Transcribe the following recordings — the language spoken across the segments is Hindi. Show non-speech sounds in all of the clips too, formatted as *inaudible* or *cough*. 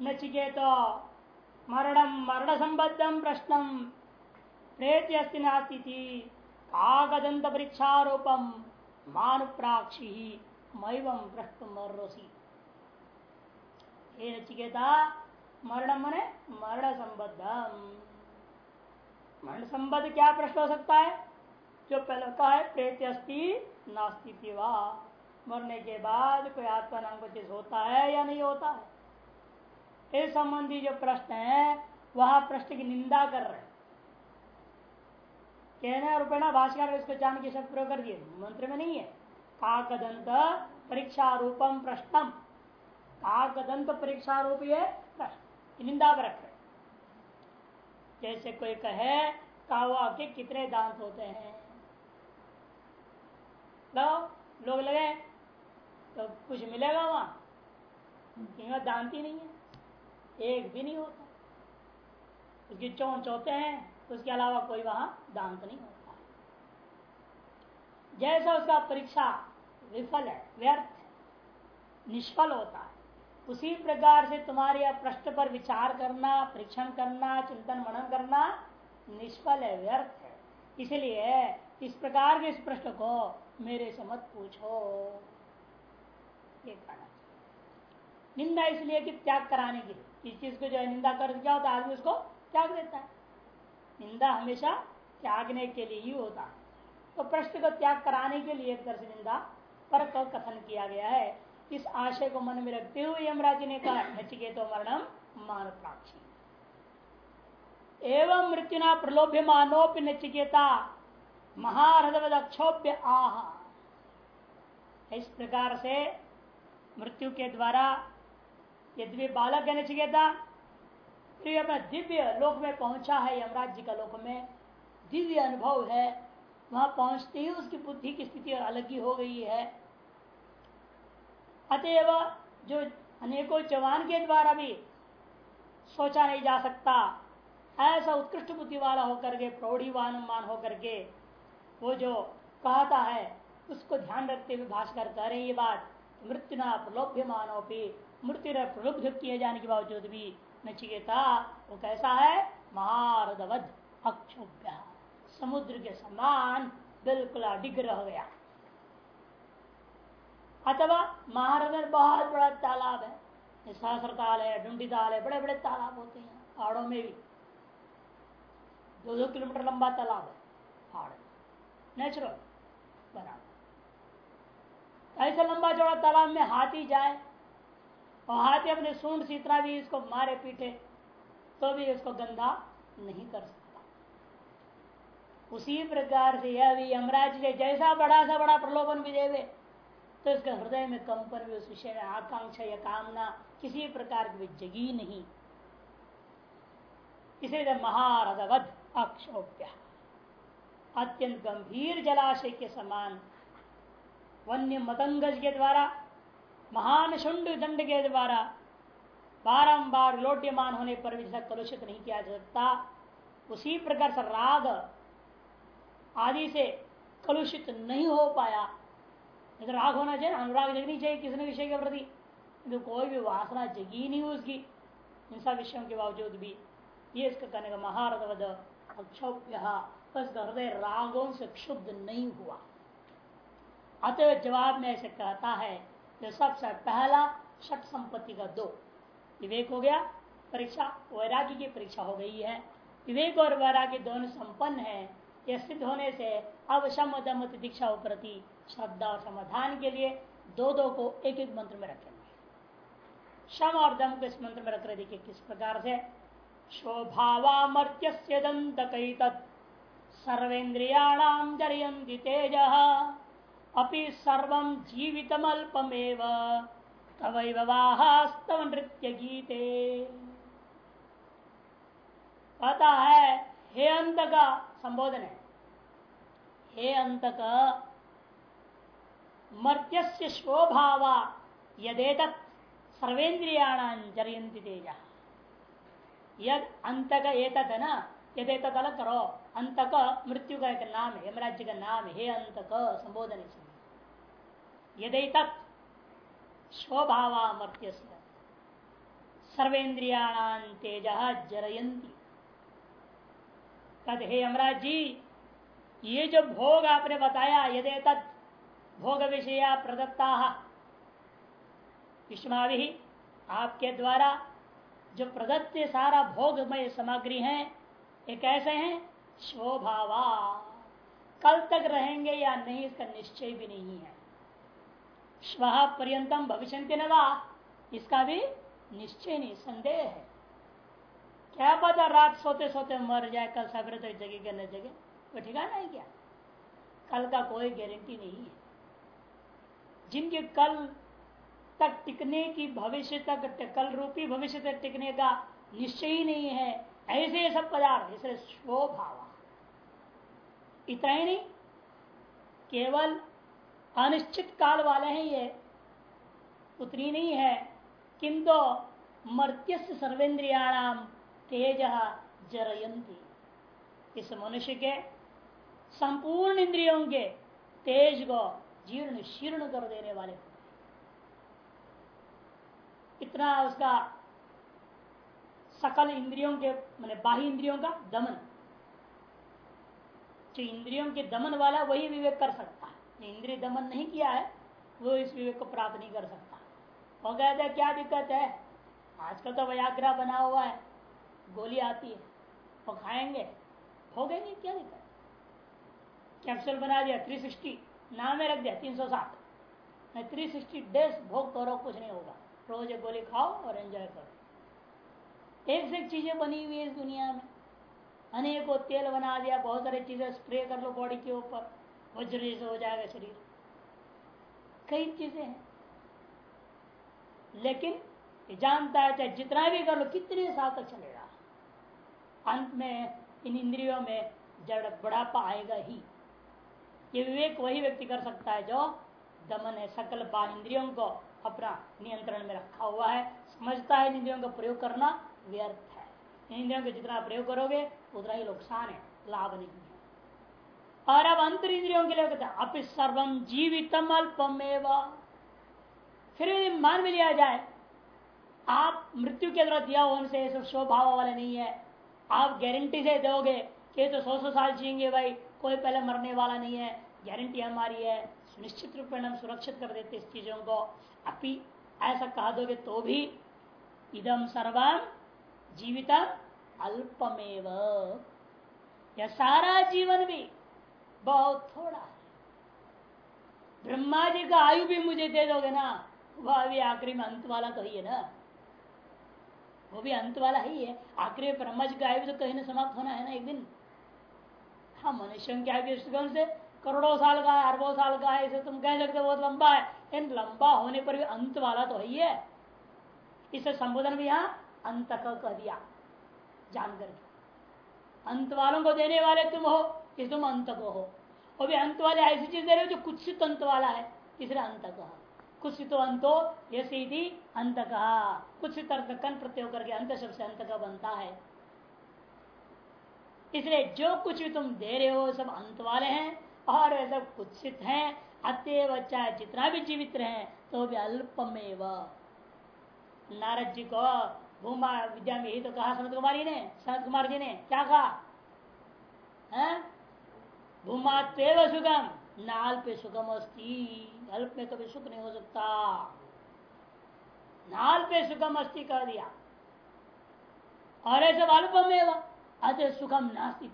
नचिकेत। मरणम मरण संबद्धम प्रश्न। प्रेत अस्ति नास्ति कागदंत परीक्षारूपम मान प्राक्षी मैवम प्रश्न मरोसी हे नचिकेता, मरण मने मरण संबद्धम मरण संबद्ध क्या प्रश्न हो सकता है? जो पहले का है, प्रेत अस्ति नास्ती मरने के बाद कोई आत्मा नाम को चीज़ होता है या नहीं होता है? इस संबंधी जो प्रश्न है, वह प्रश्न की निंदा कर रहे कहने रूपेणा भाषकर इसको जान के शब्द प्रयोग कर दिए। मंत्र में नहीं है। काकदंत परीक्षा रूपम प्रश्नम। काकदंत परीक्षा रूप ये प्रश्न निंदा पर रख रहे जैसे कोई कहे, कावा के कितने दांत होते हैं? लोग लगे तो कुछ मिलेगा वहाँ? दांत ही नहीं है। एक भी नहीं होता। उसकी चौन चौथे हैं उसके अलावा कोई वहाँ दांत नहीं होता जैसा उसका परीक्षा विफल है व्यर्थ निष्फल होता है उसी प्रकार से तुम्हारे प्रश्न पर विचार करना परीक्षण करना चिंतन मनन करना निष्फल है व्यर्थ है इसलिए इस प्रकार के इस प्रश्न को मेरे से मत पूछो ये कहना निंदा इसलिए कि त्याग कराने के लिए इस चीज़ को जो है निंदा कर क्या होता है, आदमी उसको त्याग देता है। निंदा हमेशा त्यागने के लिए ही होता है। तो प्रश्न को त्याग कराने के लिए एक तरह से निंदा पर कथन किया गया है। इस आशय को मन में रखते हुए यमराज ने कहा, *clears throat* नचिकेतो मरणम मान प्राक्षी एवं मृत्यु मृत्युना प्रलोभ्य मानोपि नचिकेता महारथवद अक्षोभ्य आह। इस प्रकार से मृत्यु के द्वारा यद्य बालक नचिकेता फिर अपना दिव्य लोक में पहुँचा है, यमराज जी का लोक में। दिव्य अनुभव है। वहाँ पहुँचते ही उसकी बुद्धि की स्थिति और अलग ही हो गई है। अतएव जो अनेकों जवान के द्वारा भी सोचा नहीं जा सकता, ऐसा उत्कृष्ट बुद्धि वाला होकर के, प्रौढ़ीवान मान होकर के, वो जो कहता है, उसको ध्यान रखते हुए भाषकर कह रहे ये बात मृत्यु न प्रलोभ्य मानो मृत्यु प्रलुब्ध किए जाने के बावजूद भी नचिकेता, वो कैसा है? महारदवध अक्षोभ्य। समुद्र के समान बिल्कुल अडिग रह गया। अथवा महारद बहुत बड़ा तालाब है। सहस्र ताल है, डुंडी ताल है बड़े बड़े तालाब होते हैं, पहाड़ों में भी। दो दो किलोमीटर लंबा तालाब है, पहाड़। नेचुरल बराबर ऐसा लंबा चौड़ा तालाब में हाथी जाए हाथी अपने सूंड से इतना भी इसको मारे पीटे तो भी इसको गंदा नहीं कर सकता। उसी प्रकार से यह भी यमराज ने जैसा बड़ा सा बड़ा प्रलोभन भी देवे तो इसके हृदय में कंपन भी उस विषय में आकांक्षा या कामना किसी प्रकार की जगी नहीं। इसे महारथवध अक्षोभ्य अत्यंत गंभीर जलाशय के समान वन्य मतंगज के द्वारा महान शुंड दंड के द्वारा बारंबार लोट्यमान होने पर भी कलुषित नहीं किया जा सकता, उसी प्रकार से राग आदि से कलुषित नहीं हो पाया। तो राग होना चाहिए, अनुराग जगनी चाहिए किसी विषय के प्रति। तो कोई भी वासना जगी नहीं उसकी इन सब विषयों के बावजूद भी। ये इसका कहने का अक्षोभ्य हृदय रागों से क्षुब्ध नहीं हुआ। अतः जवाब में ऐसे कहता है जो सबसे पहला षट संपत्ति का दो। विवेक हो गया, परीक्षा, वैराग्य की परीक्षा हो गई है। विवेक और वैराग्य दोनों संपन्न है। यह सिद्ध होने से अब दम दीक्षा प्रति श्रद्धा और समाधान के लिए दो दो को एक एक मंत्र में रखेंगे। शम और दम को इस मंत्र में रख रहे देखिए किस प्रकार से। शोभावामर्त्य दंत सर्वेन्द्रियाणाम तेज। अपि सर्व जीवितमल्पमेव। तवैवास्तव नृत्य गीते। पता है, हे अंत का संबोधन है। हे अंत का मर्त्य शोभावा यदेत सर्वेन्द्रियाणाम जरियंति तेज। यद अंत का एतत है ना यदि अलग करो अंत का मृत्यु का एक नाम है यमराज्य का नाम है अंत का संबोधन यदि तत् स्वभावा मर्त्य सर्वेन्द्रियाणाम तेज जरयंती तद हे यमराज जी ये जो भोग आपने बताया यदि तत् भोग विषया प्रदत्ता विष्मावि आपके द्वारा जो प्रदत्त सारा भोगमय सामग्री है, ये कैसे हैं? शोभावा कल तक रहेंगे या नहीं, इसका निश्चय भी नहीं है। स्व पर्यंतम भविष्य नवा इसका भी निश्चय नहीं, संदेह है। क्या पता रात सोते सोते मर जाए, कल सवेरे तक जगह के न जगह। वो ठिकाना है क्या? कल का कोई गारंटी नहीं है। जिनके कल तक टिकने की भविष्य तक कल रूपी भविष्य तक टिकने का निश्चय ही नहीं है, ऐसे सब पदार्थ, इसलिए स्वभाव। इतना ही नहीं, केवल अनिश्चित काल वाले हैं ये। उतनी नहीं है। किंतु मर्त्य सर्वेन्द्रियाणाम तेज जरयंती इस मनुष्य के संपूर्ण इंद्रियों के तेज को जीर्ण शीर्ण कर देने वाले इतना उसका सकल इंद्रियों के, मैंने बाह्य इंद्रियों का दमन। जो इंद्रियों के दमन वाला वही विवेक कर सकता है। इंद्रिय दमन नहीं किया है, वो इस विवेक को प्राप्त नहीं कर सकता। वो कहते क्या दिक्कत है? आजकल तो व्याग्रह बना हुआ है, गोली आती है, वो खाएँगे? हो नहीं क्या दिक्कत? कैप्सूल बना दिया 360 नाम में रख दिया, तीन सौ 360 मैं 360 डेज़ भोग करो कुछ नहीं होगा। रोज एक गोली खाओ और एंजॉय करो। एक से एक चीज़ें बनी हुई है इस दुनिया में। अनेकों तेल बना दिया, बहुत सारी चीज़ें स्प्रे कर लो बॉडी के ऊपर। वज्र जैसे हो जाएगा शरीर। कई चीज़ें हैं। लेकिन जानता है चाहे जितना भी कर लो, कितने साल तक चलेगा। अंत में, इन इंद्रियों में जड़ बुढ़ापा आएगा ही। ये विवेक वही व्यक्ति कर सकता है जो दमन है, सकल बाह इंद्रियों को अपना नियंत्रण में रखा हुआ है। समझता है इंद्रियों का प्रयोग करना व्यर्थ है। इंद्रियों का जितना प्रयोग करोगे, उतना ही नुकसान है, लाभ नहीं। और अब अंतर इंद्रियों के लिए कहते हैं अपि सर्वम जीवितम अल्पमेव फिर यदि मान में लिया जाए, आप मृत्यु के द्वारा दिया होने से सब स्वभाव वाले नहीं है। आप गारंटी से दोगे कि तो सौ सौ साल जिएँगे भाई, कोई पहले मरने वाला नहीं है। गारंटी हमारी है, सुनिश्चित रूप में हम सुरक्षित कर देते इस चीज़ों को। अपि ऐसा कह दोगे तो भी इदम सर्वम जीवित अल्पमेव यह सारा जीवन भी बहुत थोड़ा। है ब्रह्मा जी का आयु भी मुझे दे दोगे ना, वह अभी आखिरी में अंत वाला तो ही है ना। वो भी अंत वाला ही है। आखिरी ब्रह्मा जी का आयु तो कहीं ना समाप्त होना है ना एक दिन। हाँ मनुष्यों के आयु दृष्टिकोण से करोड़ों साल का है, अरबों साल का है, इसे तुम कह सकते हो, बहुत लंबा है। इन लंबा होने पर भी अंत वाला तो ही है। इसे संबोधन भी यहाँ अंत कह दिया, जान करके। अंत वालों को देने वाले तुम हो। इस तुम अंत को हो वो भी अंत वाले ऐसी चीज़ दे रहे हो जो कुछ तो अंत वाला है। इसलिए अंत कहा कुछ तो अंतो यही अंत कहा कुछ तर्क कन प्रत्यय करके अंत शब्द से अंत का बनता है। इसलिए जो कुछ भी तुम दे रहे हो, सब अंत वाले हैं, और सब कुत्सित हैं, अतएव चाहे जितना भी जीवित रहे तो भी अल्पमेव। नारद जी को भूमा विद्या में ही तो कहा, सनत कुमारी ने, सनत कुमार जी ने, क्या कहा? तेव सुगम नाल पे सुगम अस्थि अल्प में कभी सुख नहीं हो सकता। नाल पे सुगम अस्थि कह दिया। और ऐसे अल्प में अतः सुखम नास्तिक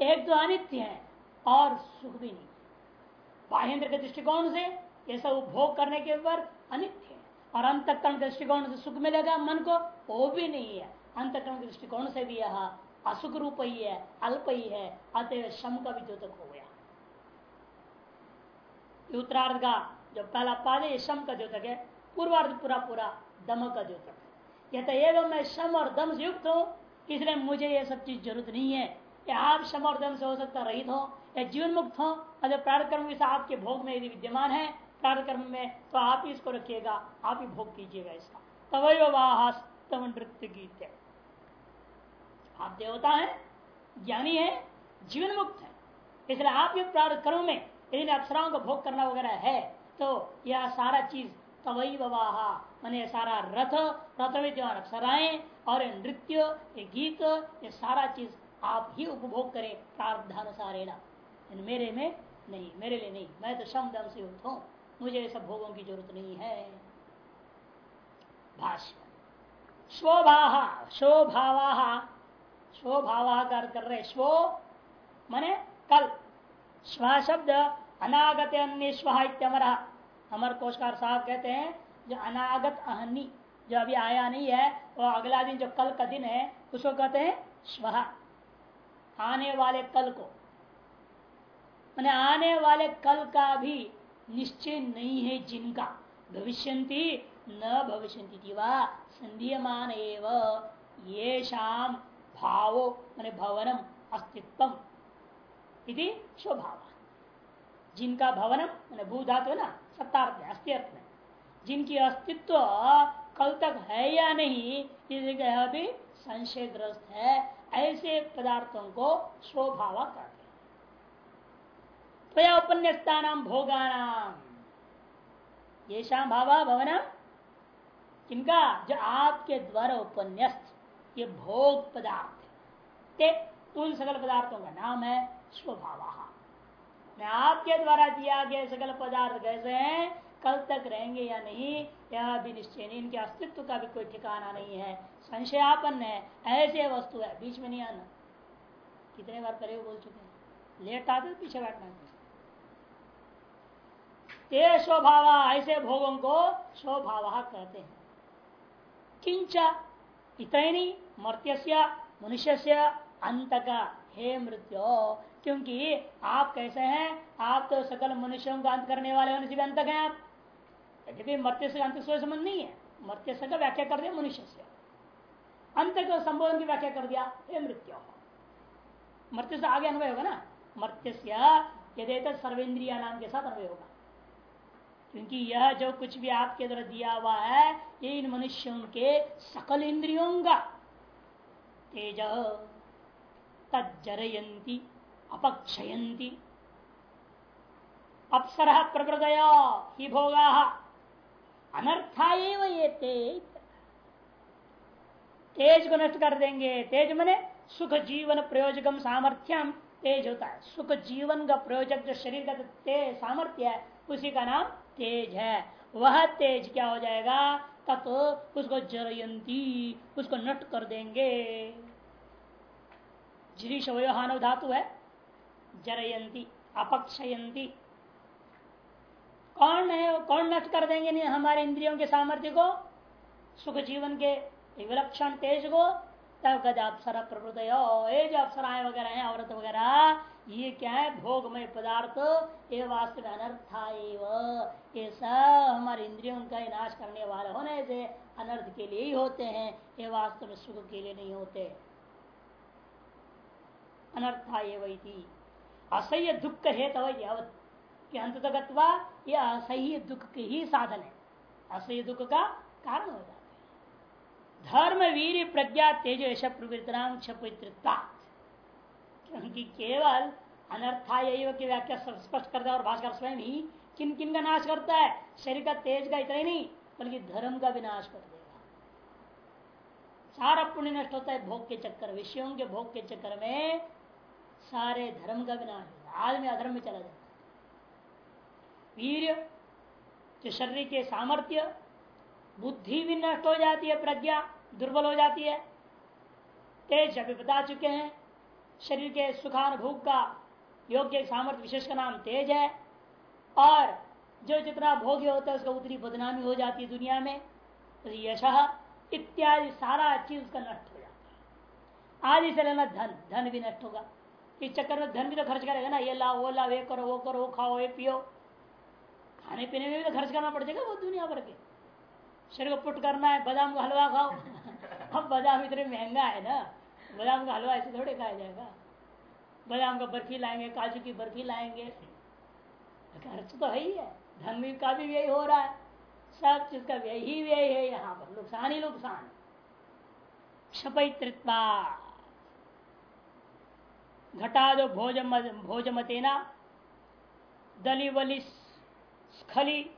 एक तो अनित्य है, और सुख भी नहीं। बाहेंद्र के दृष्टिकोण से ये सब उपभोग करने के ऊपर अनित्य है। और अंतकरण के दृष्टिकोण से सुख मिलेगा मन को, वो भी नहीं है। अंतकरण के दृष्टिकोण से भी यह असुख रूप ही है अल्प ही है अतः शम का भी द्योतक हो गया उत्तरार्ध का जो पहला पाद है शम का द्योतक है। पूर्वार्ध पूरा पूरा दम का द्योतक है। यह तो एवं मैं शम और दम से युक्त हूँ, इसलिए मुझे यह सब चीज़ ज़रूरत नहीं है। या आप शम और दम से हो सकता रहित हो या जीवन मुक्त हो अगर प्रार्थ कर्म आपके भोग में यदि विद्यमान है प्रार्थ कर्म में तो आप ही इसको रखिएगा, आप ही भोग कीजिएगा इसका। तवय वाहस्तव नृत्य गीत। आप देवता है, ज्ञानी है जीवन मुक्त है। इसलिए आप ये प्रार्थ कर्म में, यदि अप्सराओं को भोग करना वगैरह है तो यह सारा चीज़ तवई बवाहा मैंने सारा रथ रथ में जो अक्षराएँ और नृत्य ये गीत ये सारा चीज़ आप ही उपभोग करें प्रार्थानुसारेणा मेरे में नहीं, मेरे लिए नहीं, मैं तो शम दम से हूँ, मुझे सब भोगों की ज़रूरत नहीं है। भाष्य। स्वभाव शोभावा स्वभावा कर रहे स्व मने कल। स्व शब्द अनागत अन्य स्व इत्यमर अमर कोशकार साहब कहते हैं, जो अनागत अहनी जो अभी आया नहीं है, वो अगला दिन जो कल का दिन है, उसको कहते हैं स्व आने वाले कल को। मैंने आने वाले कल का भी निश्चय नहीं है जिनका। भविष्य न भविष्य संधीयमान ये शाम भावो, मैंने भवनम अस्तित्व इति स्वभाव। जिनका भवनम, मैंने भूधातु ना, सत्तार्थ अस्तित्व में जिनकी अस्तित्व कल तक है या नहीं इसलिए संशयग्रस्त है, ऐसे पदार्थों को स्वभाव कहते हैं। उपन्यासता नाम भोगानाम ये शाम भावा भवनम? किनका? जो आपके द्वारा उपन्यास्त ये भोग पदार्थ ते उन सकल पदार्थों का नाम है स्वभाव। आपके द्वारा दिया गया सकल पदार्थ कैसे हैं? कल तक रहेंगे या नहीं, यह भी निश्चय नहीं। इनके अस्तित्व का भी कोई ठिकाना नहीं है। संशयापन है। ऐसे वस्तु है। बीच में नहीं आना। कितने बार पहले बोल चुके हैं। लेट आते पीछे बैठना ते स्वभाव, ऐसे भोगों को स्वभाव कहते हैं। किंचा इतना ही नहीं मर्त्य मनुष्य से अंत का हे मृत्यु, क्योंकि आप कैसे हैं? आप तो सकल मनुष्यों का अंत करने वाले होने से भी अंत है आप। यदि मर्त्य से अंत से संबंध नहीं है। मर्त्य से का व्याख्या कर दिया मनुष्य से अंत को संबोधन की व्याख्या कर दिया, हे मृत्यु। मर्त्य से आगे अन्वय होगा ना? मर्त्य यदि तो सर्वेन्द्रिया नाम के साथ अन्वय होगा। क्योंकि यह जो कुछ भी आपके द्वारा दिया हुआ है, ये इन मनुष्यों के सकल इंद्रियों का। तेज तजरयंती अपक्षयंती अप्सर प्रकृतया ही भोगा। अनर्था ये तेज। तेज को नष्ट कर देंगे। तेज मने सुख जीवन प्रयोजकम सामर्थ्यम तेज होता है। सुख जीवन का प्रयोजक जो शरीर का तेज सामर्थ्य है, उसी का नाम तेज है। वह तेज क्या हो जाएगा? तत् उसको जरयंती, उसको नष्ट कर देंगे। जिरीश वयोहानव धातु है। जरयंती, अपक्षयंती। कौन है कौन नष्ट कर देंगे नहीं, हमारे इंद्रियों के सामर्थ्य को? सुख जीवन के विलक्षण तेज को? तब कद अप्सरा प्रवृत ये जो अप्सराएँ वगैरह हैं, औरत वगैरह ये क्या है? भोगमय पदार्थ ये वास्तव में अनर्था ये सब हमारे इंद्रियों का नाश करने वाले होने से अनर्थ के लिए ही होते हैं ये वास्तव में सुख के लिए नहीं होते। अनर्था ये असह्य दुख हेतव यावत। कि अंत तकवा यह असह्य दुख के ही साधन है। असह्य दुख का कारण हो जाता है। धर्म वीर प्रज्ञा तेजो यश क्षपितृत्ता क्योंकि केवल अनर्था यही की व्याख्या स्पष्ट करता है और भाषकर स्वयं ही किन किन का नाश करता है? शरीर का तेज का इतना ही नहीं, बल्कि धर्म का भी नाश कर देगा। सारा पुण्य नष्ट होता है भोग के चक्कर विषयों के भोग के चक्कर में सारे धर्म का विनाश होगा आदमी अधर्म में चला जाता वीर जो शरीर के सामर्थ्य, बुद्धि भी नष्ट हो जाती है, प्रज्ञा दुर्बल हो जाती है। तेज अभी बता चुके हैं। शरीर के सुखानुभोग का योग्य सामर्थ्य विशेष का नाम तेज है। और जो जितना भोग्य होता है, उसका उतनी बदनामी हो जाती है दुनिया में। यश इत्यादि सारा चीज़ उसका नष्ट हो जाता है। आदि से लेना धन धन भी नष्ट होगा। इस चक्कर में धन भी तो खर्च करेगा ना। ये ला वो ला वे करो, वो करो, वो खाओ, ये पियो। खाने पीने में भी तो खर्च करना पड़ जाएगा वो दुनिया भर के। शरीर को पुट करना है, बादाम का हलवा खाओ। *laughs* अब बादाम इतने महँगा है ना। बादाम का हलवा ऐसे थोड़े खाया जाएगा। बादाम का बर्फ़ी लाएँगे, काजू की बर्फ़ी लाएँगे। खर्च तो है ही। है धन का भी व्यय हो रहा है। सब चीज़ का व्यय ही व्यय है। यहाँ पर नुकसान ही नुकसान। क्षपित्रित्वा घटा दो भोज भोजमतेना। दली वली स्खली,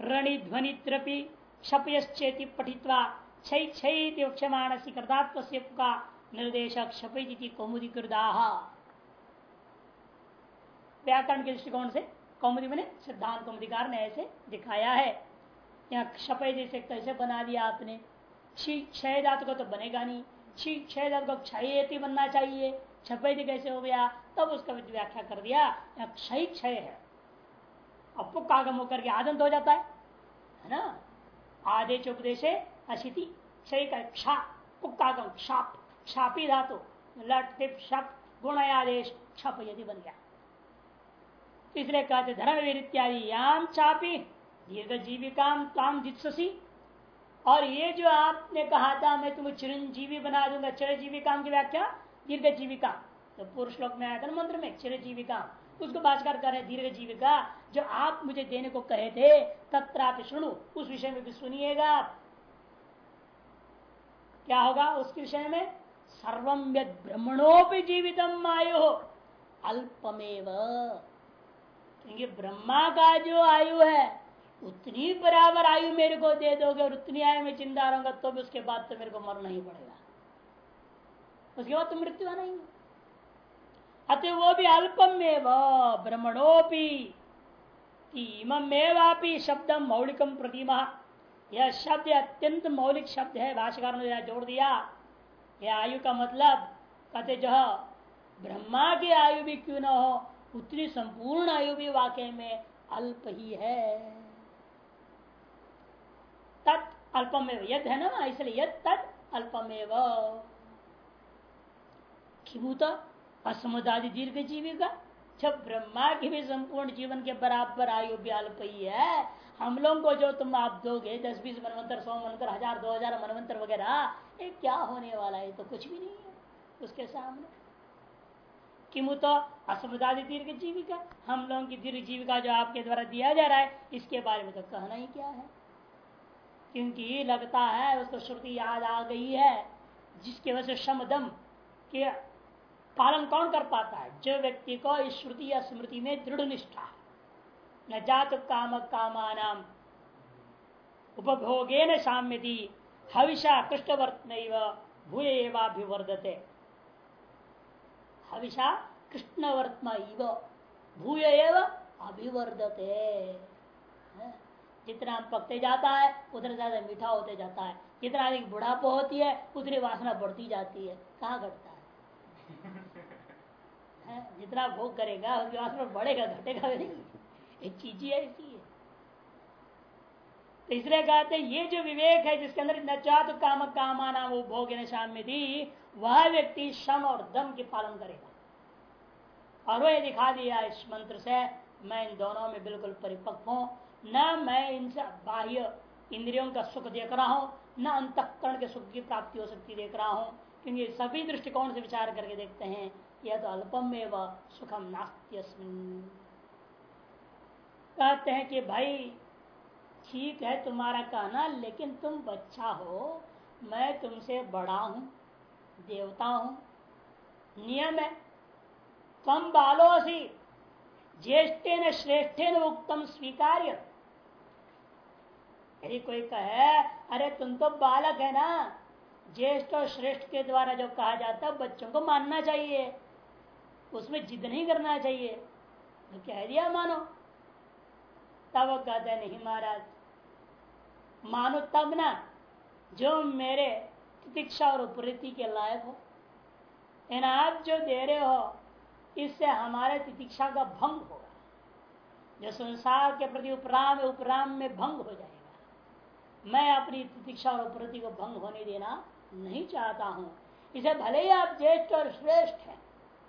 रणि ध्वनि त्रपी क्षपयश्चेति पठित्वा। क्षय क्षय वक्षमाणसी कृतात्म का निर्देश क्षपयति कौमुदी कृदाह व्याकरण के दृष्टिकोण से कौमुदी मैंने सिद्धांत कौमुदिकार ने ऐसे दिखाया है। यहाँ क्षपय जैसे कैसे बना दिया आपने? क्षी क्षय धातु को तो बनेगा नहीं। क्षी क्षय धातु को क्षय बनना चाहिए। छपैदी कैसे हो गया? तब उसका व्याख्या कर दिया। यहाँ क्षय क्षय है। अपुक आगम होकर के आदंत हो जाता है। है ना? आदेश उपदेश अशिति क्षय का क्षा पुक्कागम क्षाप। क्षापी धातु लट टिप शप गुण आदेश छप यदि बन गया। इसलिए कहते धर्म वीर इत्यादि, याम चापी दीर्घ जीविका ताम जित्सी और ये जो आपने कहा था, मैं तुम्हें चिरंजीवी बना दूँगा। चिरजीविका की व्याख्या दीर्घ जीविका तो पूर्व श्लोक में आया था मंत्र में चिरजीविका उसको भाषकर कर रहे दीर्घ जीविका जो आप मुझे देने को कहे थे, तत्राप सुनो, उस विषय में भी सुनिएगा क्या होगा उसके विषय में? सर्वम यद ब्रह्मणोपि जीवितम आयु अल्पमेव। क्योंकि ब्रह्मा का जो आयु है, उतनी बराबर आयु मेरे को दे दोगे और उतनी आयु में चिंता रहूँगा तो भी उसके बाद तो मेरे को मरना ही पड़ेगा। उसके बाद तो मृत्यु आना ही अतः वो भी अल्पम में ब्रह्मणोपी इमेवापी शब्द मौलिकम प्रतिमा। यह शब्द अत्यंत मौलिक शब्द है भाषाकार ने जोड़ दिया। यह आयु का मतलब कहते जो ब्रह्मा की आयु भी क्यों ना हो? उतनी संपूर्ण आयु भी वाकई में अल्प ही है। तत् अल्पमेव, यद है ना इसलिए यद तत् अल्पमेव। किभूत असमुदादि दीर्घ जीवी का, जब ब्रह्मा की भी संपूर्ण जीवन के बराबर आयु भी अल्प ही है हम लोग को जो तुम आप दोगे, दस, बीस मनवंतर, सौ मनवंतर, हज़ार, दो हज़ार मनवंतर वगैरह, ये क्या होने वाला है? तो कुछ भी नहीं है उसके सामने। किमु तो असमुदादि दीर्घ जीविका, हम लोगों की दीर्घ जीविका जो आपके द्वारा दिया जा रहा है, इसके बारे में तो कहना ही क्या है? क्योंकि लगता है उसको श्रुति याद आ गई है, जिसकी वजह से शमदम के पालन कौन कर पाता है? जो व्यक्ति को इस श्रुति या स्मृति में दृढ़ निष्ठा है। न जात काम कामान उपभोगे न साम्यति हविषा कृष्णवर्त भूयवाभिवर्धते हविषा कृष्णवर्तम इव भूय अभिवर्धते। जितना पकते जाता है उतना ज़्यादा मीठा होते जाता है। जितना अधिक बुढ़ापा होती है उतनी वासना बढ़ती जाती है। कहाँ घटता है, जितना भोग करेगा उसकी वासना बढ़ेगा घटेगा नहीं। चीज़ ही ऐसी है। तो इसलिए कहते ये जो विवेक है जिसके अंदर नचा तो काम कामा नाम वो भोग शाम वह व्यक्ति श्रम और दम के पालन करेगा। और वह दिखा दिया इस मंत्र से, मैं इन दोनों में बिल्कुल परिपक्व हूँ। न मैं इनसे बाह्य इंद्रियों का सुख देख रहा हूँ, न अंतकरण के सुख की प्राप्ति हो सकती देख रहा हूँ, क्योंकि सभी दृष्टिकोण से विचार करके देखते हैं यह तो अल्पम में व सुखम नास्त्यस्मिन। कहते हैं कि भाई, ठीक है तुम्हारा कहना, लेकिन तुम बच्चा हो, मैं तुमसे बड़ा हूँ, देवता हूँ। नियम है। तुम बालो सी ज्येष्ठे न श्रेष्ठे न उत्तम स्वीकार्य। यदि कोई कहे, अरे तुम तो बालक है ना, ज्येष्ठ और श्रेष्ठ के द्वारा जो कहा जाता है, बच्चों को मानना चाहिए। उसमें जिद नहीं करना चाहिए। तो कह दिया मानो। तब कहते नहीं महाराज। मानो तब ना जो मेरे तितिक्षा और उपरीति के लायक हो। इन आप जो दे रहे हो, इससे हमारे तितिक्षा का भंग होगा। जो संसार के प्रति उपराम उपराम में भंग हो जाएगा। मैं अपनी प्रतीक्षा और प्रति को भंग होने देना नहीं चाहता हूँ। इसे भले ही आप ज्येष्ठ और श्रेष्ठ हैं,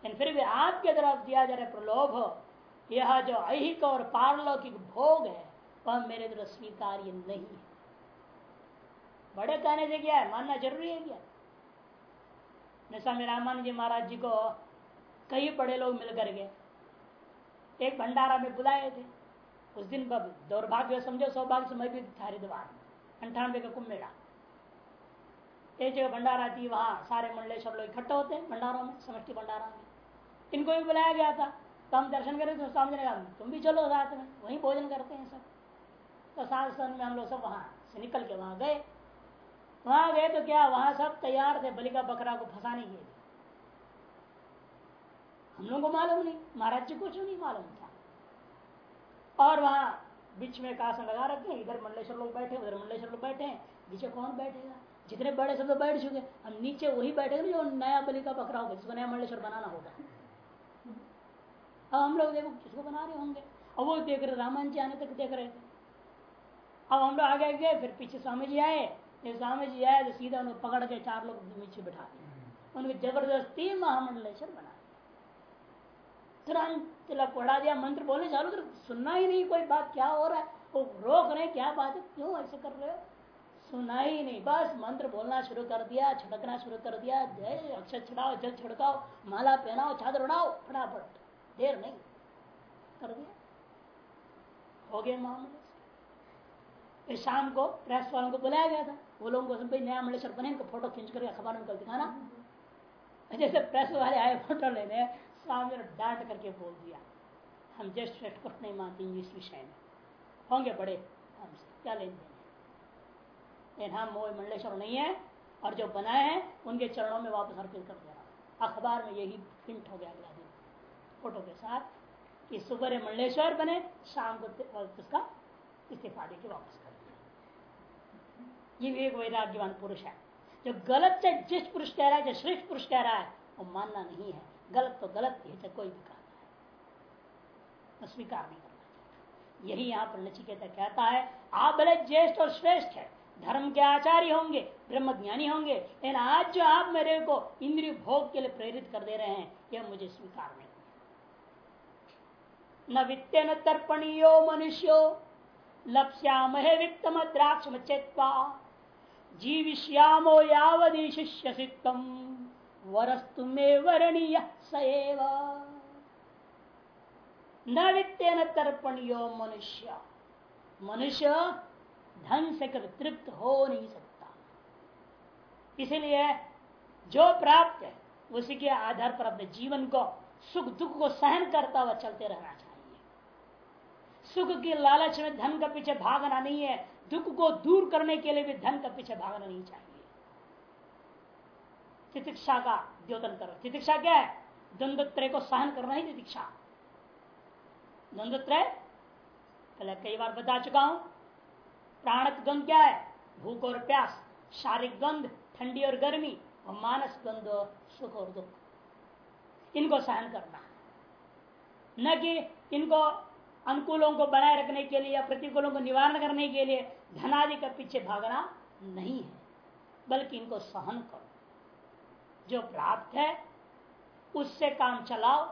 लेकिन फिर भी आपके तरफ़ दिया जा रहा प्रलोभ यह जो ऐहिक और पारलौकिक भोग है, वह मेरे तरफ़ स्वीकार्य नहीं है। बड़े कहने से क्या है? मानना ज़रूरी है क्या? स्वामी रामानंद जी महाराज जी को कई बड़े लोग मिल कर गए। एक भंडारा में बुलाए थे। उस दिन दौर्भाग्य, समझो, सौभाग्य से मैं भी था हरिद्वार अंठानवे का कुंभ मेला एक जगह भंडारा थी, वहाँ सारे मंडलेश्वर लोग इकट्ठे होते हैं भंडारों में, समष्टि भंडारा में। इनको भी बुलाया गया था। तो हम दर्शन करें तो सामने लगा तुम भी चलो साथ में, वहीं भोजन करते हैं सब। तो सात सन में हम लोग सब वहाँ से निकल के वहाँ गए। वहाँ गए तो क्या, वहाँ सब तैयार थे बलि का बकरा को फंसाने के लिए। हम लोगों को मालूम नहीं, महाराज जी कुछ नहीं मालूम था? और वहाँ बीच में कासन लगा रखे इधर मंडलेश्वर लोग बैठे, उधर मंडलेश्वर लोग बैठे हैं। नीचे कौन बैठेगा? जितने बड़े सब तो बैठ चुके हम नीचे वही बैठेगा जो नया बलि का बकरा होगा, जिसको नया मंडलेश्वर बनाना होगा। अब हम लोग देखो किसको बना रहे होंगे। अब वो देख रहे रामायण जी आने तक देख रहे। थे अब हम लोग आगे गए फिर पीछे स्वामी जी आए। जब स्वामी जी आए तो सीधा उनको पकड़ के चार लोग नीचे बैठा दिए। उनको ज़बरदस्ती महामंडलेश्वर बना तुरंत पढ़ा दिया मंत्र बोलने चालू तो सुनना ही नहीं कोई बात क्या हो रहा है? वो रोक रहे क्या बात है? क्यों ऐसे कर रहे हो? सुना ही नहीं बस मंत्र बोलना शुरू कर दिया छिड़कना शुरू कर दिया। जय अक्षर छिड़ाओ जल छिड़काओ माला पहनाओ चादर उड़ाओ फटाफट। देर नहीं। कर दिया हो गए मामले। शाम को प्रेस वालों को बुलाया गया था। वो लोगों को भाई नया मलेश्वर बने, इनको फ़ोटो खींच कर अखबार में कल दिखाना। जैसे प्रेस वाले आए फ़ोटो लेने, सामने डांट करके बोल दिया। हम जस्ट कुछ नहीं मानते इस विषय में। होंगे बड़े हमसे। क्या लेन देन लेकिन हम वो मंडलेश्वर नहीं है और जो बनाए हैं, उनके चरणों में वापस अर्पित कर दे रहा अखबार में यही प्रिंट हो गया फ़ोटो के साथ कि सुबह मंडलेश्वर बने, शाम को उसका इस्तीफा दे के वापस कर दिया। ये वैराग्यवान पुरुष है। जो गलत से जिस पुरुष कह रहा है, जो श्रेष्ठ पुरुष कह रहा है, वो मानना नहीं है। गलत तो गलत ही है कोई भी कहता है। स्वीकार नहीं करना यही यहाँ पर नचिकेता कहता है, आप भले ज्येष्ठ और श्रेष्ठ है, धर्म के आचार्य होंगे ब्रह्म ज्ञानी होंगे, लेकिन आज जो आप मेरे को इंद्रिय भोग के लिए प्रेरित कर दे रहे हैं, यह मुझे स्वीकार नहीं न वित्त न तर्पणीयो मनुष्यो। लप्स्यामहे वित्तम द्राक्ष चेत्वा। जीविष्यामो यावदी शिष्य वरस्तु में वर्णीय सएव न न तर्पणियो मनुष्य। मनुष्य धन से कभी तृप्त हो नहीं सकता। इसलिए जो प्राप्त है, उसी के आधार पर अपने जीवन को सुख दुख को सहन करता हुआ चलते रहना सुख की लालच में धन का पीछे भागना नहीं है। दुख को दूर करने के लिए भी धन का पीछे भागना नहीं चाहिए। तितिक्षा का द्योतन करो। तितिक्षा क्या है? द्वंद्वत्रय को सहन करना ही तितिक्षा। द्वंद्वत्रय? पहले कई बार बता चुका हूँ। प्राणक द्वंद क्या है? भूख और प्यास, शारीरिक द्वंद ठंडी और गर्मी और मानस द्वंद सुख और दुख। इनको सहन करना। न कि इनको अनुकूलों को बनाए रखने के लिए या प्रतिकूलों को निवारण करने के लिए धनादि का पीछे भागना नहीं है, बल्कि इनको सहन करो। जो प्राप्त है, उससे काम चलाओ।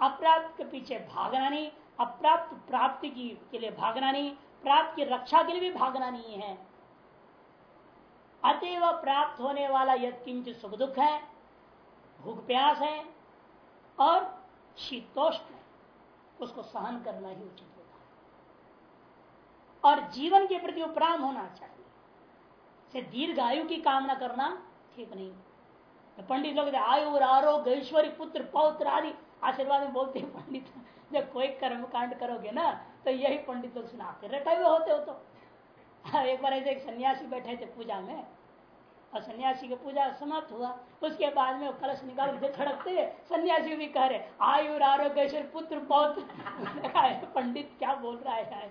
अप्राप्त के पीछे भागना नहीं, अप्राप्त प्राप्ति की, के लिए भागना नहीं, प्राप्त की रक्षा के लिए भी भागना नहीं है। अतएव प्राप्त होने वाला यद किंच सुख दुख है भूख प्यास है और शीतोष्ण उसको सहन करना ही उचित होता है और जीवन के प्रति उपराम होना चाहिए। से दीर्घ आयु की कामना करना ठीक नहीं। तो पंडित लोग आयु आरोग्य ऐश्वर्य पुत्र पौत्र आदि आशीर्वाद में बोलते हैं पंडित जब कोई कर्म कांड करोगे ना तो यही पंडित लोग सुनाते रटे हुए होते हो तो। हाँ, एक बार ऐसे एक सन्यासी बैठे थे पूजा में और सन्यासी की पूजा समाप्त हुआ। उसके बाद में कलश निकाल के खड़कते सन्यासी भी कह रहे, आयु आरोग्य पुत्र पौत्र *laughs* पंडित क्या बोल रहा है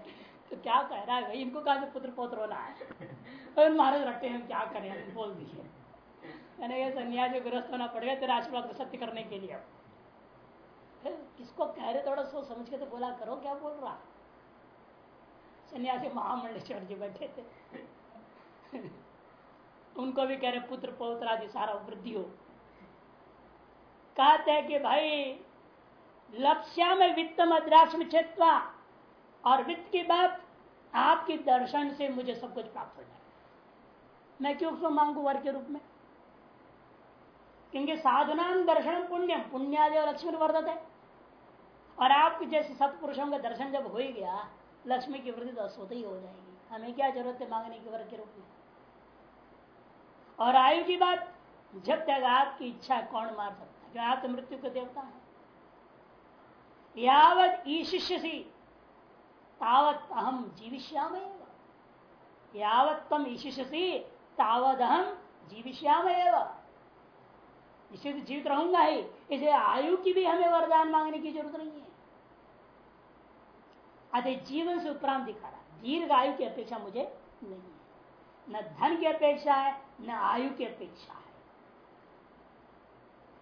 तो क्या कह रहा है भाई? इनको कहा पुत्र पौत्र होना है। और महाराज रखते हैं, क्या करें? बोल दीजिए। मैंने ये सन्यासी ग्रस्त होना पड़ेगा तेरा आशीर्वाद को सत्य करने के लिए। किसको कह रहे, थोड़ा सोच समझ के तो बोला करो, क्या बोल रहा? सन्यासी महामंडेश्वर जी बैठे थे। उनको भी कह रहे, पुत्र पौत्र आदि सारा वृद्धि हो। कहते हैं कि भाई, लक्ष्या में वित्त मद्राक्ष में छेत्वा और वित्त की बात, आपके दर्शन से मुझे सब कुछ प्राप्त हो जाए। मैं क्यों उसको मांगू वर के रूप में? क्योंकि साधुनाम दर्शन पुण्यम, पुण्यादि और लक्ष्मी वर्धत है। और आपके जैसे सत्पुरुषों का दर्शन जब हो ही गया, लक्ष्मी की वृद्धि तो स्वतः ही हो जाएगी। हमें क्या ज़रूरत है मांगने के वर्ग के रूप में? और आयु की बात, जब तक आपकी इच्छा कौन मार सकता है? आप तो मृत्यु का देवता है? यावत ईशिष्य सी, तावत अहम जीविष्याम यावत तम ईशिषसी तावत अहम जीविष्याम इसे तो जीवित रहूँगा ही, इसे आयु की भी हमें वरदान मांगने की ज़रूरत नहीं है। अतः जीवन से उपरांत दिखा रहा दीर्घ आयु की अपेक्षा मुझे नहीं है। न धन की अपेक्षा है न आयु की अपेक्षा है।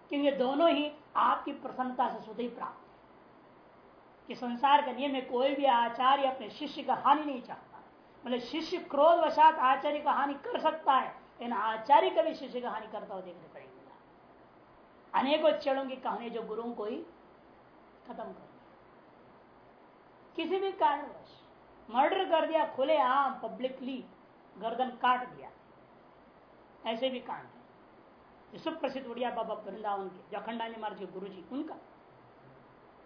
क्योंकि दोनों ही आपकी प्रसन्नता से सुध ही प्राप्त है। कि संसार का नियम में कोई भी आचार्य अपने शिष्य का हानि नहीं चाहता। मतलब शिष्य क्रोध वशात आचार्य का हानि कर सकता है, लेकिन आचार्य कभी शिष्य का हानि करता हुआ देखने पड़ेगा। अनेकों चरणों की कहानी जो गुरुओं को ही खत्म कर किसी भी कारणवश मर्डर कर दिया खुले आम पब्लिकली गर्दन काट दिया। ऐसे भी कांड है। सुप्रसिद्ध उड़िया बाबा वृंदावन के, जो अखंडानी मार्ग के गुरु जी उनका।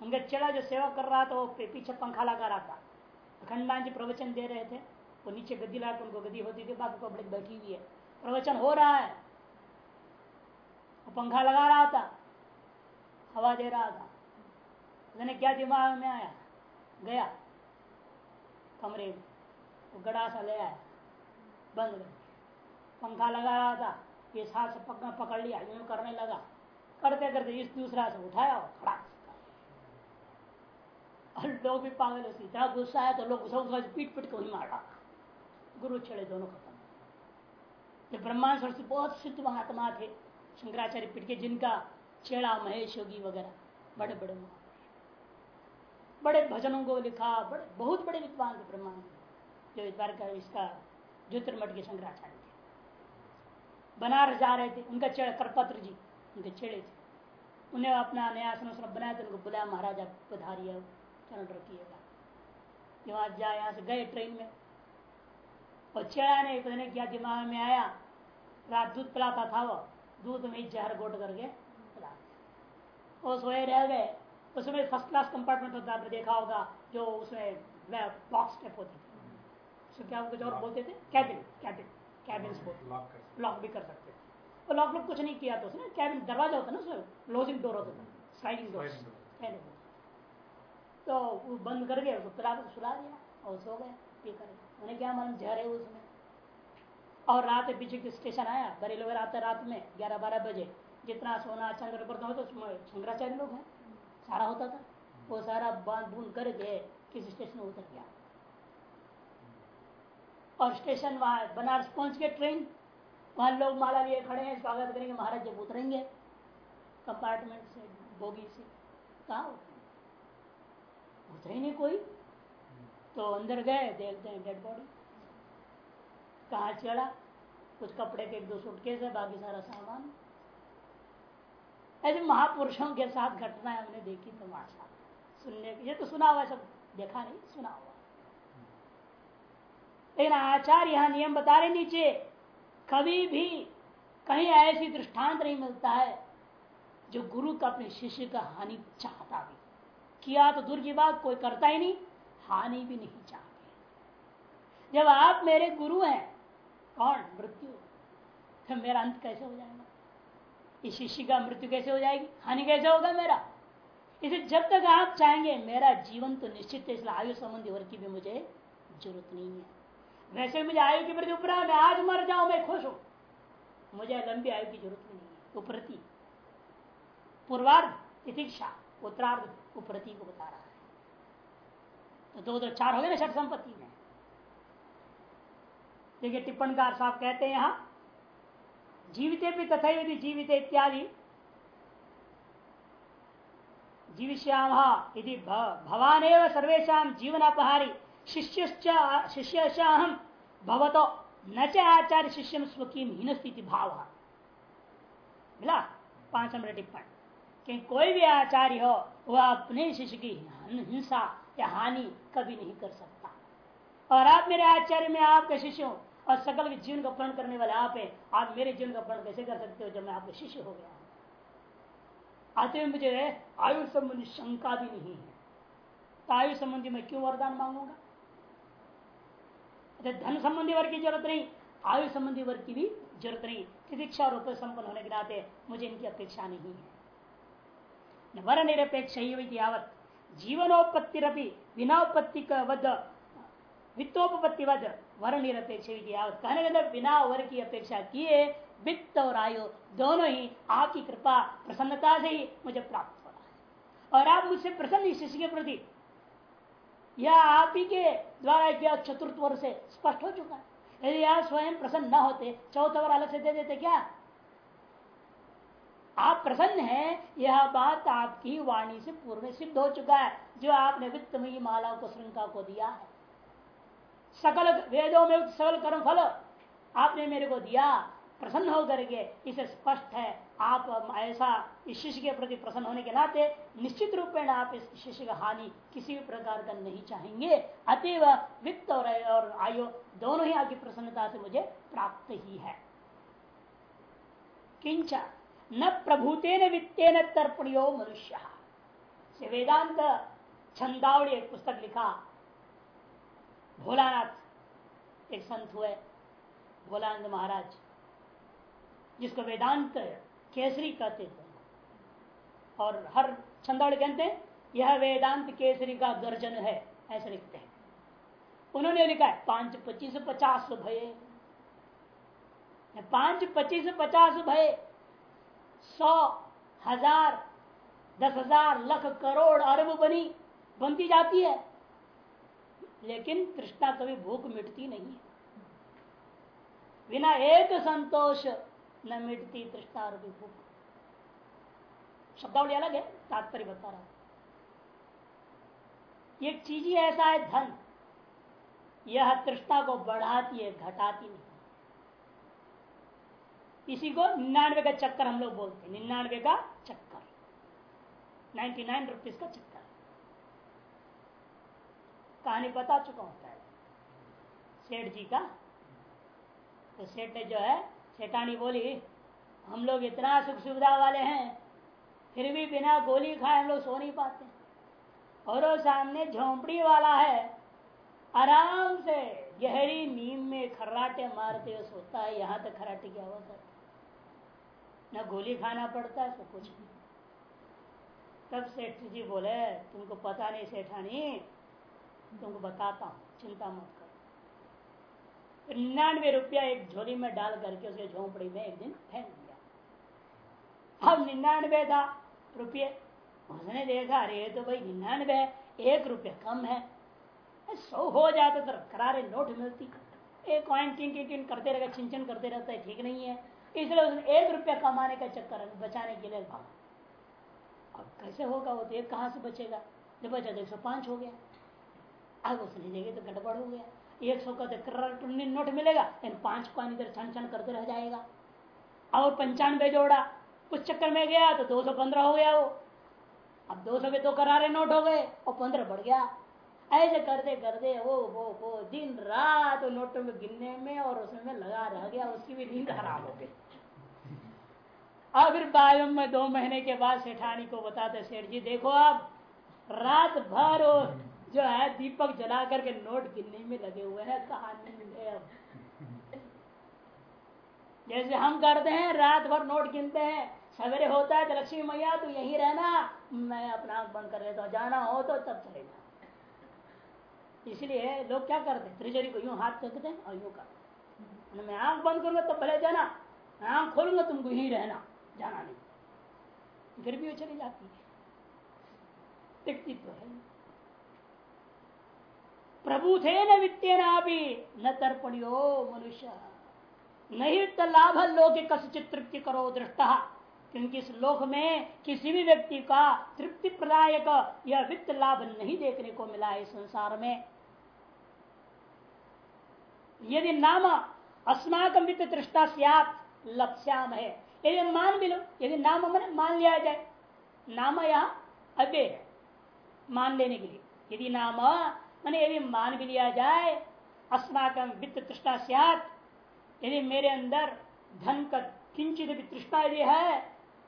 उनका चेड़ा जो सेवा कर रहा था, वो पीछे पंखा लगा रहा था। अखंडान जी प्रवचन दे रहे थे, वो नीचे गद्दी ला उनको गद्दी होती थी, बाकी पब्लिक बैठी हुई है। प्रवचन हो रहा है। वो पंखा लगा रहा था, हवा दे रहा था। मैंने क्या दिमाग में आया। गया। कमरे में। वो गड़ा सा ले आया। बंद कर पंखा लगा रहा था, ये साथ से पकड़ लिया, यूँ करने लगा। करते करते इस दूसरा से उठाया और खड़ा। और लोग भी पागल उसी इतना गुस्सा आया तो लोग गुस्सा पीट पीट को ही मार गुरु छेड़े दोनों खत्म। ये ब्रह्मांड सरस्वती बहुत सिद्ध महात्मा थे, शंकराचार्य पीट के, जिनका छेड़ा महेश योगी वगैरह, बड़े बड़े बड़े भजनों को लिखा, बड़े, बहुत बड़े विद्वान थे ब्रह्मांड। जो इस बार का, इसका ज्योतिर्मठ के शंकराचार्य थे। बनारस जा रहे थे उनका चेड़ करपत्र जी उनके छेड़े थे उन्हें अपना नया आसन बनाया तो उनको बुलाया महाराजा पधारिया चरण रखिएगा। वहाँ जाए यहाँ से गए ट्रेन में? और छेड़ा ने पता नहीं क्या दिमाग में आया रात दूध पिलाता था वो दूध में जहर गोट करके पिला वो सोए रह गए। उसमें फ़र्स्ट क्लास कंपार्टमेंट होता आपने देखा होगा जो उसमें बॉक्स टाइप होती थी। उसको क्या कुछ और बोलते थे? कैबिन कैबिन कैबिन लॉक भी कर सकते थे और लॉक लोग कुछ नहीं किया तो उसने कैबिन दरवाज़ा होता ना उसमें क्लोजिंग डोर होता था स्लाइडिंग डोर तो वो बंद कर गया उसको पिला सुला दिया और सो गया ये कर उन्हें क्या मालूम जहर है उसमें। और रात पीछे स्टेशन आया? बड़े लोग आते रात में ग्यारह बारह बजे। जितना सोना चंद्र पर हो तो शंकराचार्य लोग हैं। सारा होता था। वो सारा बाँध बूंद करके किसी स्टेशन में उतर गया। और स्टेशन वहाँ बनारस पहुँच गए ट्रेन। वहाँ लोग माला लिए खड़े हैं, स्वागत करेंगे, महाराज जब उतरेंगे। कंपार्टमेंट से, बोगी से। कहा उतरे? नहीं कोई। तो अंदर गए, देखते हैं डेड बॉडी कहा चढ़ा? कुछ कपड़े के, एक दो सूटकेस है, बाकी सारा सामान। ऐसे महापुरुषों के साथ घटनाएँ हमने देखी तो तमाशा सुनने ये तो सुना हुआ सब। देखा नहीं, सुना हुआ लेकिन आचार्य यहाँ नियम बता रहे नीचे। कभी भी कहीं ऐसी दृष्टांत नहीं मिलता है जो गुरु का अपने शिष्य का हानि चाहता भी। किया तो दूर की बात, कोई करता ही नहीं, हानि भी नहीं चाहते। जब आप मेरे गुरु हैं, कौन? मृत्यु। तो मेरा अंत कैसे हो जाएगा? इस शिष्य का मृत्यु कैसे हो जाएगी? हानि कैसे होगा मेरा? इसे जब तक आप चाहेंगे, मेरा जीवन तो निश्चित है, इसलिए आयु संबंधी वर्ग की भी मुझे ज़रूरत नहीं है। वैसे मुझे आयु के प्रति उपरा मैं आज मर जाऊँ, मैं खुश हूँ। मुझे लंबी आयु की ज़रूरत नहीं है। उपरति। पूर्वार्ध, तितिक्षा, उत्तरार्ध, उपरति को बता रहा है। तो दो दो चार हो गए ना छठ संपत्ति में। देखिए, टिप्पणकार साहब कहते हैं यहाँ, जीवित भी तथा यदि जीवित इत्यादि। जीविष्याम यदि भवान एवं सर्वेशा जीवन अपहारी शिष्य शिष्यम भवतो। न च आचार्य शिष्य स्वकीम हीन स्थिति भाव। मिला? पाँच नंबर टिप्पण। कि कोई भी आचार्य हो, वह अपने शिष्य की हिंसा या हानि कभी नहीं कर सकता। और आप मेरे आचार्य में आपके शिष्य हो, और सकल के जीवन का अपहरण करने वाले आप हैं, आप मेरे जीवन का अपहरण कैसे कर सकते हो जब मैं आपका शिष्य हो गया आते हुए मुझे आयु संबंधी शंका भी नहीं है। तो आयु संबंधी मैं क्यों वरदान मांगूँगा? धन संबंधी वर्ग की ज़रूरत नहीं, आयु संबंधी वर्ग की भी ज़रूरत नहीं। शिक्षा रूप संपन्न होने के नाते मुझे इनकी अपेक्षा नहीं है। वर निरपेक्ष यावत जीवनोपत्ति विनापत्ति का वध वित्तोपत्ति वर निरपेक्ष कहने के अंदर बिना वर की अपेक्षा किए, वित्त और आयु दोनों ही आपकी कृपा, प्रसन्नता से ही मुझे प्राप्त हो रहा है। और आप मुझसे प्रसन्न शिष्य के प्रति यह आप ही के द्वारा किया चतुर्थ वर्ष से स्पष्ट हो चुका है। यदि आप स्वयं प्रसन्न न होते, चौथा वर अलग से दे देते क्या? आप प्रसन्न हैं, यह बात आपकी वाणी से पूर्व सिद्ध हो चुका है, जो आपने वित्तमयी माला को, श्रृंखला को दिया है। सकल वेदों में सकल कर्म फल आपने मेरे को दिया प्रसन्न होकर के इसे स्पष्ट है। आप ऐसा इस शिष्य के प्रति प्रसन्न होने के नाते निश्चित रूप में आप इस शिष्य का हानि किसी भी प्रकार का नहीं चाहेंगे। अतएव वित्त और, और आयु दोनों ही आपकी प्रसन्नता से मुझे प्राप्त ही है। किंच न प्रभुतेन वित्तेन तर्पणियो मनुष्य। वेदांत छंदावली एक पुस्तक लिखा। भोलानाथ एक संत हुए। भोलानंद महाराज जिसको वेदांत केसरी कहते थे और हर छंदावली कहते यह वेदांत केसरी का गर्जन है, ऐसे लिखते हैं। उन्होंने लिखा है, पाँच पच्चीस पचास भय। पाँच पच्चीस पचास भय, सौ हज़ार, दस हज़ार, लख करोड़ अरब बनी, बनती जाती है। लेकिन तृष्णा कभी भूख मिटती नहीं है। बिना एक संतोष न मिटती भूख शब्दावली अलग है, तात्पर्य बता रहा एक चीज़ ही ऐसा है, धन। यह तृष्णा को बढ़ाती है, घटाती नहीं। इसी को निन्यानवे का चक्कर हम लोग बोलते हैं। निन्यानवे का चक्कर। नाइन्टी नाइन रुपीज़ का चक्कर। कहानी बता चुका हूँ, पहले। सेठ जी का। तो सेठ ने जो है सेठानी बोली, हम लोग इतना सुख सुविधा वाले हैं, फिर भी बिना गोली खाए हम लोग सो नहीं पाते। और वो सामने झोंपड़ी वाला है, आराम से गहरी नींद में खर्राटे मारते हुए सोता है, यहाँ तक खराटे क्या हुआ करता न गोली खाना पड़ता है सब कुछ नहीं। तब सेठ जी बोले, तुमको पता नहीं, सेठानी तुमको बताता हूँ, चिंता मत करो। निन्यानवे रुपया एक झोली में डाल करके उसके झोंपड़ी में एक दिन फेंक दिया। अब निन्यानवे था रुपये उसने देखा, अरे तो भाई निन्यानवे, एक रुपये कम है। सौ हो जाता तो करारे नोट मिलती। एक कॉइन टिन टिन टिन करते रहेगा छिन करते रहता है, ठीक नहीं है। इसलिए उसने एक रुपया कमाने का चक्कर बचाने के लिए भागा। अब कैसे होगा वो तो एक कहाँ से बचेगा? जब बचा तो एक सौ पाँच हो गया। अब उसने देखे तो गड़बड़ हो गया। एक सौ का तो नोट मिलेगा लेकिन पाँच पान इधर छन छन करते रह जाएगा। और पंचानवे जोड़ा, उस चक्कर में गया तो दो सौ पंद्रह हो गया वो। अब दो सौ के दो करारे नोट हो गए, और पंद्रह बढ़ गया। ऐसे करते करते वो वो वो, दिन रात नोटों में गिनने में और उसमें लगा रह गया, उसकी भी नींद खराब हो गई। अब फिर बायम में दो महीने के बाद सेठानी को बताते, सेठ जी देखो आप, रात भर जो है दीपक जला करके नोट गिनने में लगे हुए हैं कहानी अब जैसे हम करते हैं, रात भर नोट गिनते हैं, सवेरे होता है तो लक्ष्मी मैया, तू यही रहना, मैं अपना आँख बंद कर लेता हूँ, जाना हो तो तब चलेगा। इसलिए लोग क्या करते हैं त्रिजरी को यूँ हाथ रखते हैं और यूँ करते मैं आँख बंद करूँगा तब भले जाना, मैं आँख खोलूँगा, तुमको यही रहना, जाना नहीं। फिर भी वो चली जाती है। व्यक्तित्व है। प्रभु थे न वित्तेना भी न तर्पणियो मनुष्य। नहीं तो लाभ लोग कसित तृप्ति करो दृष्टा। क्योंकि इस लोक में किसी भी व्यक्ति का तृप्ति प्रदायक यह वित्त लाभ नहीं देखने को मिला है संसार में। यदि नाम अस्माक वित्त तृष्टा सियात, लक्ष्याम है। यदि मान भी लो यदि नाम मैंने मान लिया जाए, नाम यहाँ अव्य मान लेने के लिए। यदि नाम मैंने यदि मान भी लिया जाए अस्माकम वित्त तृष्णा सियात यदि मेरे अंदर धन का किंचित भी तृष्णा यदि है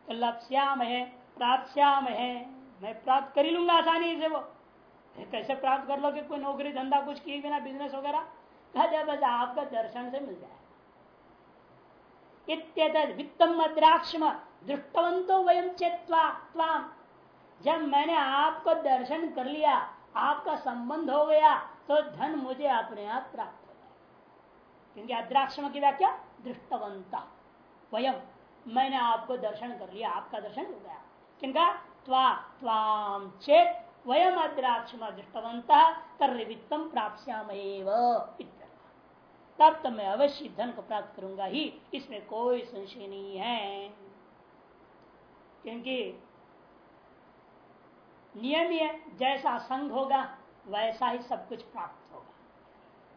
तो लक्ष्याम है प्राप्श्याम है मैं प्राप्त कर ही लूँगा आसानी से वो कैसे प्राप्त कर लोगे कोई नौकरी धंधा कुछ किए बिना बिज़नेस वगैरह कहा जाए बस आपका दर्शन से मिल जाए वित्तम अद्राक्षम दृष्टवंतो वयम जब मैंने आपको दर्शन कर लिया आपका संबंध हो गया तो धन मुझे अपने आप प्राप्त हो जाए क्योंकि अद्राक्षम की व्याख्या दृष्टवंता। वयम, मैंने आपको दर्शन कर लिया, आपका दर्शन हो गया। किनका? त्वा, त्वाम चेत वयम अद्राक्षम दृष्टवंत तर्वित्तम प्राप्त तब तो मैं अवश्य धन को प्राप्त करूँगा ही, इसमें कोई संशय नहीं है। क्योंकि नियम ही है जैसा संग होगा, वैसा ही सब कुछ प्राप्त होगा।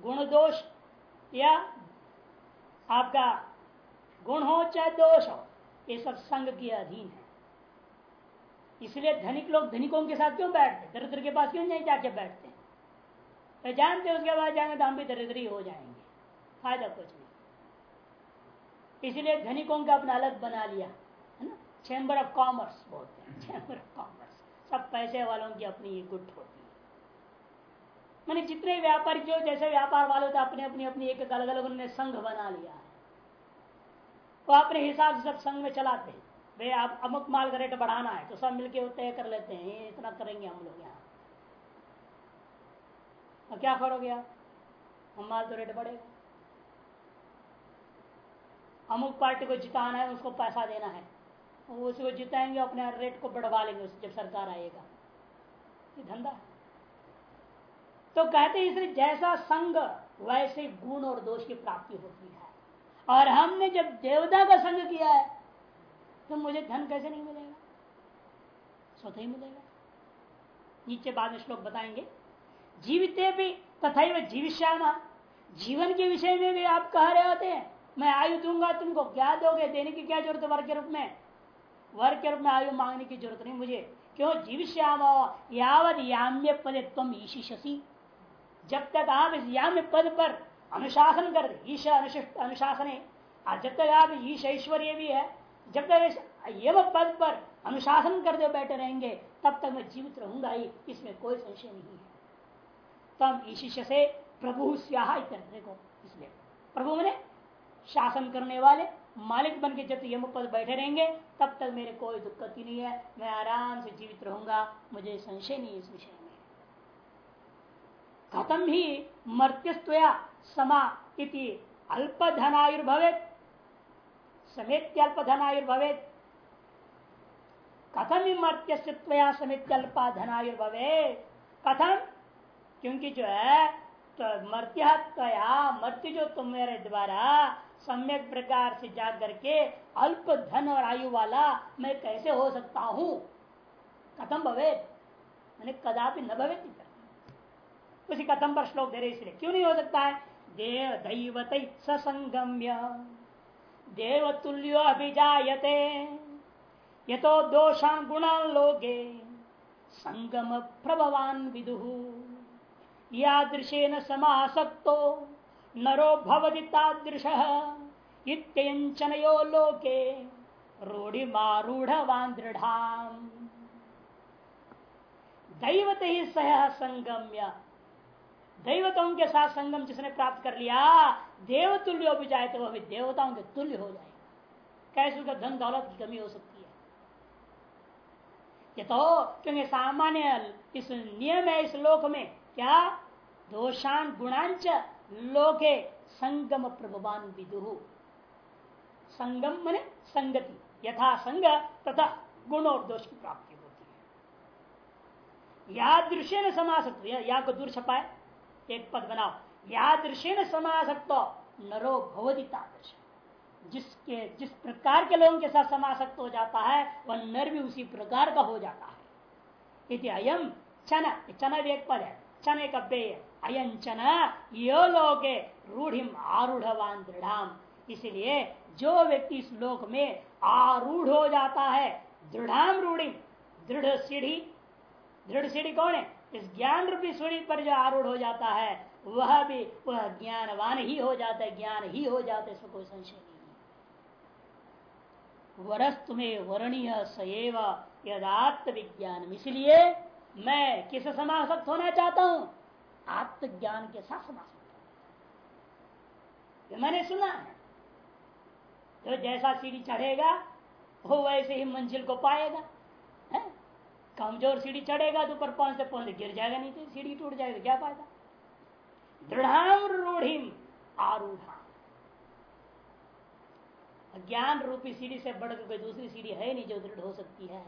गुण दोष, या आपका गुण हो चाहे दोष हो, ये सब संग के अधीन है। इसलिए धनिक लोग धनिकों के साथ क्यों बैठते? दरिद्र के पास क्यों नहीं जाके बैठते? तो जानते उसके बाद जाएँगे तो हम भी दरिद्री हो जाएँगे। फ़ायदा कुछ नहीं। इसलिए धनिकों का अपना अलग बना लिया, है ना? चैम्बर ऑफ़ कॉमर्स बोलते हैं चैम्बर ऑफ़ कॉमर्स सब पैसे वालों की अपनी एक गुट होती है। मैंने जितने व्यापारी जो जैसे व्यापार वाले होते अपने अपनी अपनी एक अलग अलग उन्होंने संघ बना लिया है। वो अपने हिसाब से सब संघ में चलाते हैं। भाई आप अमुक माल का रेट बढ़ाना है तो सब मिलके वो तय कर लेते हैं इतना करेंगे हम लोग यहाँ। और क्या करोगे आप? हम माल तो रेट बढ़ेगा। अमुक पार्टी को जिताना है, उसको पैसा देना है। उसको जिताएँगे, अपने रेट को बढ़वा लेंगे जब सरकार आएगा। ये धंधा तो कहते इसलिए जैसा संग, वैसे गुण और दोष की प्राप्ति होती है। और हमने जब देवता का संग किया है तो मुझे धन कैसे नहीं मिलेगा? स्वतः ही मिलेगा। नीचे बाद में श्लोक बताएँगे। जीविते भी तथा जीविष्यामा। जीवन के विषय में भी आप कह रहे होते हैं, मैं आयु दूँगा, तुमको क्या दोगे? देने की क्या ज़रूरत वर्ग के रूप में? वर्ग के रूप में आयु मांगने की ज़रूरत नहीं मुझे। क्यों? जीविश्याम यावत याम्य पद तुम ईशिषसी जब तक आप इस याम्य पद पर अनुशासन कर, ईश अनुशासन जब तक आप ईश ऐश्वर्य भी है, जब तक इस यम पद पर अनुशासन कर दे बैठे रहेंगे, तब तक मैं जीवित रहूँगा ही, इसमें कोई संशय नहीं है। तम ईशिष से प्रभु देखो इसलिए। प्रभु मैंने शासन करने वाले मालिक बन के जब यम पद बैठे रहेंगे, तब तक मेरे कोई दिक्कत ही नहीं है। मैं आराम से जीवित रहूँगा, मुझे संशय नहीं इस विषय में। खत्म ही मर्त्यस्तया समा इति अल्प धनायुर्भवेत समेत अल्प धनायुर्भवेत कथम ही मर्त्यस्तया समेत अल्प धनायुर्भवेत कथम क्योंकि जो है तो मर्त्या मर्त्य जो तुम मेरे द्वारा सम्यक प्रकार से जा करके अल्प धन और आयु वाला मैं कैसे हो सकता हूँ? कथम भवे मैंने कदापि न भवे उसी कथम पर श्लोक दे रहे इसलिए। क्यों नहीं हो सकता है? देव दैवत ससंगम्य। देवतुल्यो अभिजायते। ये तो दोषान गुणान लोगे संगम प्रभवान विदु। यादृशेन समासक्तो। नरो भवति तादृश। लोके रूढ़िमारूढ़वान दृढ़ाम दैवत ही सह संगम्य, दैवतों के साथ संगम जिसने प्राप्त कर लिया देव तुल्य भी जाए तो वह भी देवताओं के तुल्य हो जाएगा। कैसे उसका धन दौलत की कमी हो सकती है? ये तो क्योंकि सामान्य इस नियम है, इस लोक में क्या? दोषान गुणांच लोके संगम प्रभुवान विदु। संगम मने संगति। यथा संग, तथा गुण और दोष की प्राप्ति होती है। या दृश्य न समासक्त या को दूर छपाए, एक पद बनाओ। या दृश्य न समासक्त नरो भवदी तादृश। जिसके, जिस प्रकार के लोगों के साथ समासक्त हो जाता है, वह नर भी उसी प्रकार का हो जाता है। यदि अयम चना। चना भी एक पद है। चने का पेय अयंचन यो लोके रूढ़िम आरूढ़वान दृढ़ इसलिए जो व्यक्ति इस लोक में आरूढ़ हो जाता है दृढ़ रूढ़ी दृढ़ सीढ़ी दृढ़ सीढ़ी कौन है? इस ज्ञान रूपी सीढ़ी पर जो आरूढ़ हो जाता है, वह भी, वह ज्ञानवान ही हो जाता है, ज्ञान ही हो जाता है, इसमें कोई संशय नहीं वरस्तु में वर्णीय सएव यदात्म विज्ञान इसलिए मैं किस समासक्त होना चाहता हूँ? आत्मज्ञान के साथ समासक्त मैंने सुना है। जो जैसा सीढ़ी चढ़ेगा, वो वैसे ही मंजिल को पाएगा, है? कमज़ोर सीढ़ी चढ़ेगा तो ऊपर पहुँचते पहुँचते गिर जाएगा नहीं तो सीढ़ी टूट जाएगा, क्या फ़ायदा? दृढ़ रूढ़िम आरूढ़ा। ज्ञान रूपी सीढ़ी से बढ़कर कोई दूसरी सीढ़ी है नहीं जो दृढ़ हो सकती है।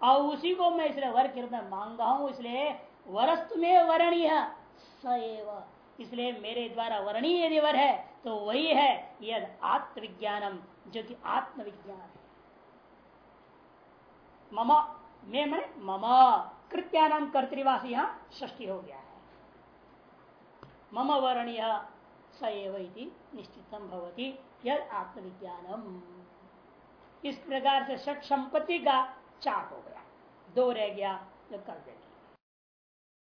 और उसी को मैं इसलिए वर के रूप में मांगा हूँ, इसलिए वरस्तु में वरणीय सएव इसलिए मेरे द्वारा वर्णीय यदि वर है तो वही है यद आत्मविज्ञानम, जो कि आत्मविज्ञान है। मम, मे मैं मम कर्तवासी यहाँ ष्टी हो गया है। मम वर्णीय सएव निश्चितम भवती, यद आत्मविज्ञानम। इस प्रकार से षट संपत्ति का चार हो गया। दो रह गया, जो कर देगा